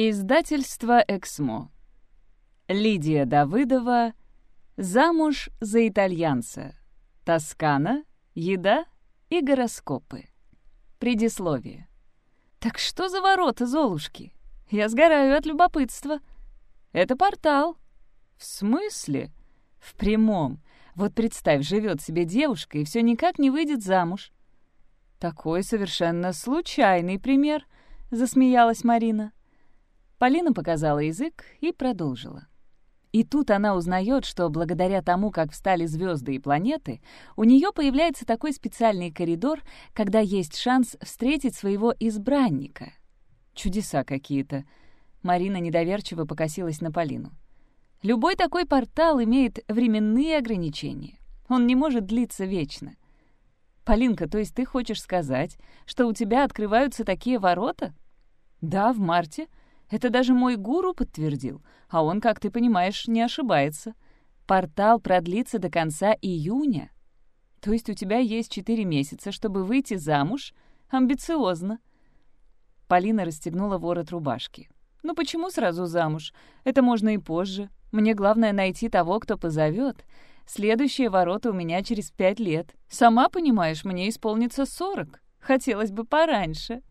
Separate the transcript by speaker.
Speaker 1: Издательство «Эксмо». Лидия Давыдова «Замуж за итальянца». Тоскана, еда и гороскопы. Предисловие. Так что за ворота, Золушки? Я сгораю от любопытства. Это портал. В смысле? В прямом. Вот представь, живет себе девушка и все никак не выйдет замуж. Такой совершенно случайный пример, засмеялась Марина. Полина показала язык и продолжила. И тут она узнает, что благодаря тому, как встали звезды и планеты, у нее появляется такой специальный коридор, когда есть шанс встретить своего избранника. Чудеса какие-то. Марина недоверчиво покосилась на Полину. Любой такой портал имеет временные ограничения. Он не может длиться вечно. Полинка, то есть ты хочешь сказать, что у тебя открываются такие ворота? Да, в марте — это даже мой гуру подтвердил, а он, как ты понимаешь, не ошибается. Портал продлится до конца июня. То есть у тебя есть четыре месяца, чтобы выйти замуж? Амбициозно. Полина расстегнула ворот рубашки. «Ну почему сразу замуж? Это можно и позже. Мне главное найти того, кто позовет. Следующие ворота у меня через пять лет. Сама понимаешь, мне исполнится сорок. Хотелось бы пораньше».